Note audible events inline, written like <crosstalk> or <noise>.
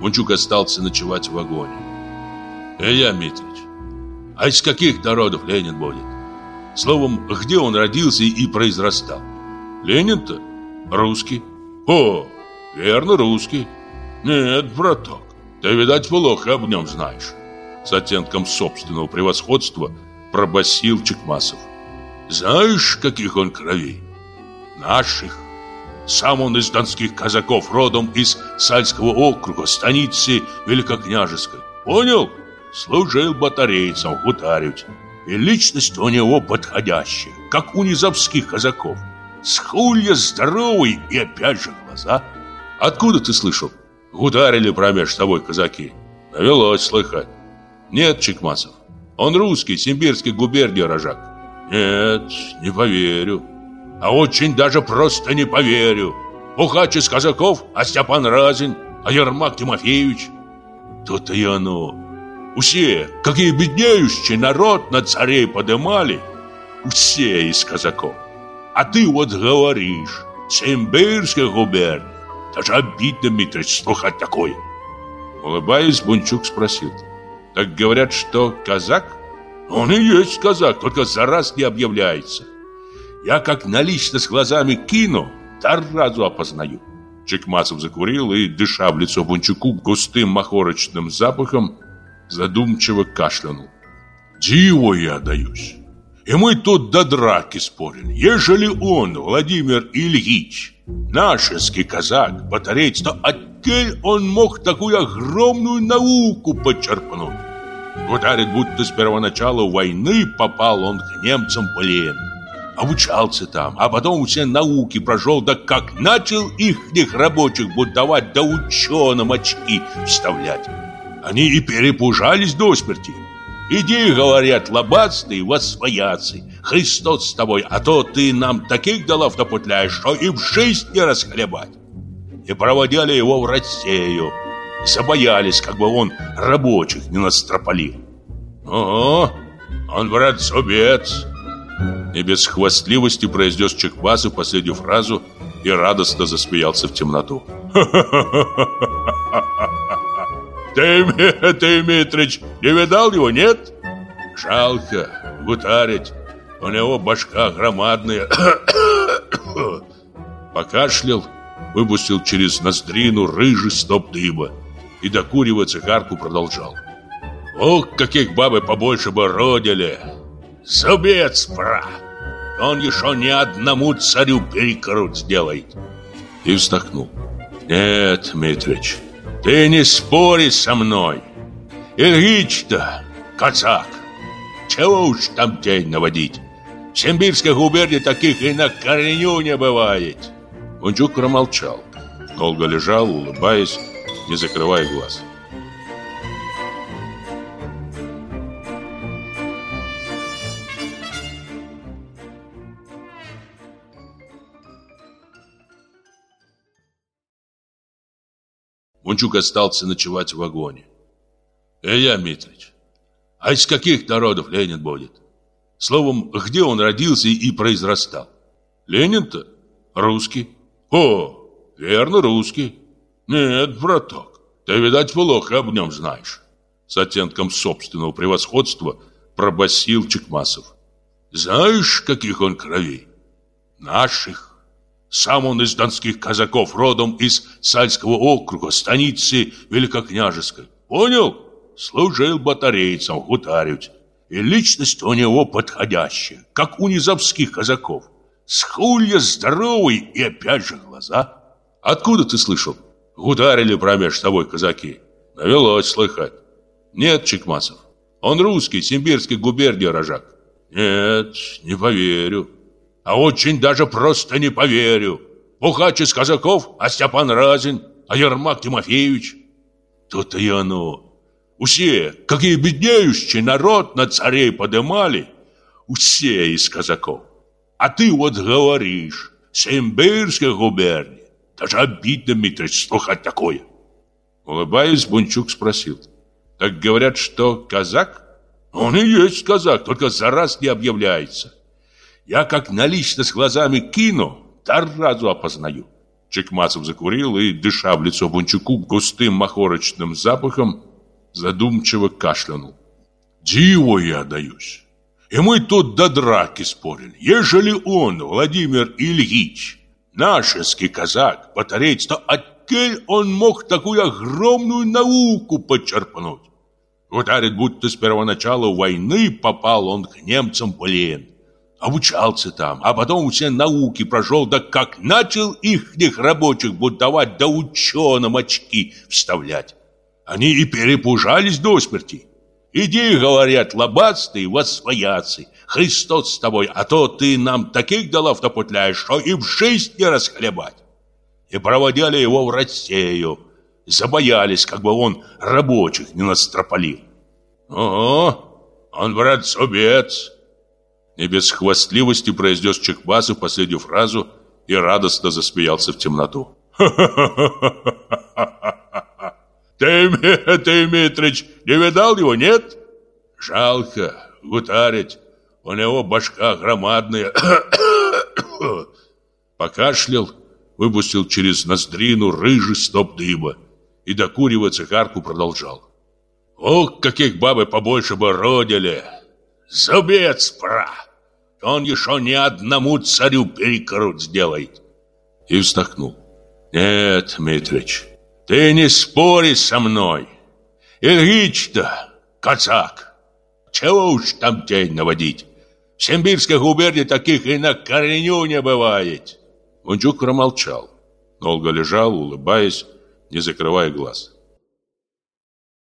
Бунчук остался ночевать в вагоне. Илья Митрич, а из каких народов Ленин будет? Словом, где он родился и произрастал? Ленин-то русский. О, верно, русский. Нет, браток, ты, видать, плохо об нем знаешь. С оттенком собственного превосходства пробасил Чекмасов. Знаешь, каких он кровей? Наших. Сам он из донских казаков, родом из Сальского округа, станицы Великокняжеской. Понял? Служил батарейцем в Гутареве. И личность у него подходящая, как у низовских казаков. Схулья здоровый и опять же глаза. Откуда ты слышал? Гударили промеж тобой казаки. Навелось слыхать. Нет, Чекмасов. Он русский, симбирский губерний рожак. Нет, не поверю. А очень даже просто не поверю. Пухач из казаков, а Степан Разин, а Ермак Тимофеевич. То-то и оно. Усе, какие беднеющие народ на царей подымали, все из казаков. А ты вот говоришь, Симбирская губерния. Даже обидно, Митрич, слухать такое. Улыбаясь, Бунчук спросил. Так говорят, что казак? Он и есть казак, только за раз не объявляется. Я как налично с глазами кину, разу опознаю. Чекмасов закурил и, дыша в лицо Бунчуку густым махорочным запахом, задумчиво кашлянул. Диву я даюсь. И мы тут до драки спорим. Ежели он, Владимир Ильич, нашинский казак, батареец, то отель он мог такую огромную науку почерпнуть. Ударит, будто с первоначала войны попал он к немцам плен. Обучался там, а потом все науки прошел, да как начал ихних рабочих будовать, да ученым очки вставлять. Они и перепужались до смерти. Иди, говорят, лобастый, восвояцы. Христос с тобой, а то ты нам таких долов напутляешь, что и в жизнь не расхлебать. И проводили его в Россию. И забоялись, как бы он рабочих не настропалил. Ого, он, брат, субец. И без хвастливости произнес Чеквасов последнюю фразу и радостно засмеялся в темноту. <laughs> Ты, ты, Митрич, не видал его, нет? Жалко, гутарить. У него башка громадная. <coughs> Покашлял, выпустил через ноздрину рыжий стоп дыма и, докуривая цигарку, продолжал. Ох, каких бабы побольше бы родили! Зубец, брат! Он еще ни одному царю перекрут сделает. И вздохнул. Нет, Митрич, ты не спори со мной. Ильич-то казак. Чего уж там день наводить? В Симбирской губернии таких и на корню не бывает. Унчук промолчал. Долго лежал, улыбаясь, не закрывая глаз. Мунчук остался ночевать в вагоне. Илья Митрич, а из каких народов Ленин будет? Словом, где он родился и произрастал? Ленин-то русский. О, верно, русский. Нет, браток, ты, видать, плохо об нем знаешь. С оттенком собственного превосходства пробасил Чекмасов. Знаешь, каких он кровей? Наших. Сам он из донских казаков, родом из Сальского округа, станицы Великокняжеской. Понял? Служил батарейцем в. И личность у него подходящая, как у низовских казаков. Схулья здоровый и опять же глаза. Откуда ты слышал? Гударили промеж тобой казаки. Навелось слыхать. Нет, Чекмасов. Он русский, симбирский губерний рожак. Нет, не поверю. А очень даже просто не поверю. Пухач из казаков, а Степан Разин, а Ермак Тимофеевич. Тут и оно. Усе, какие беднеющие народ на царей подымали, все из казаков. А ты вот говоришь, Симбирская губерния. Даже обидно, Митрич, слухать такое. Улыбаясь, Бунчук спросил. Так говорят, что казак? Он и есть казак, только за раз не объявляется. Я как налично с глазами кину, разу опознаю. Чекмасов закурил и, дыша в лицо Бунчуку густым махорочным запахом, задумчиво кашлянул. «Диво я даюсь! И мы тут до драки спорили. Ежели он, Владимир Ильич, нашинский казак, батареец, то откель он мог такую огромную науку почерпнуть? Говорит, будто с первоначала войны попал он к немцам в плен. Обучался там, а потом все науки прошел, да как начал ихних рабочих будовать, да ученым очки вставлять. Они и перепужались до смерти. Иди, говорят, лобастый, восвояцы, Христос с тобой, а то ты нам таких делов напутляешь, что и в жизнь не расхлебать. И проводили его в Россию, забоялись, как бы он рабочих не настропалил. Ого, он, брат, субец. И без хвастливости произнес Чехбасов последнюю фразу и радостно засмеялся в темноту. <laughs> Ты, <laughs> ты, Митрич, не видал его, нет? Жалко, гутарить. У него башка громадная. <coughs> Покашлял, выпустил через ноздрину рыжий стоп дыма и, докуривая цигарку, продолжал. Ох, каких бабы побольше бы родили! Зубец пра! Он еще ни одному царю перекрут сделает. И вздохнул. Нет, Митрич, ты не спори со мной. Ильич-то казак. Чего уж там тень наводить? В Симбирской губернии таких и на корню не бывает. Мунчук промолчал. Долго лежал, улыбаясь, не закрывая глаз.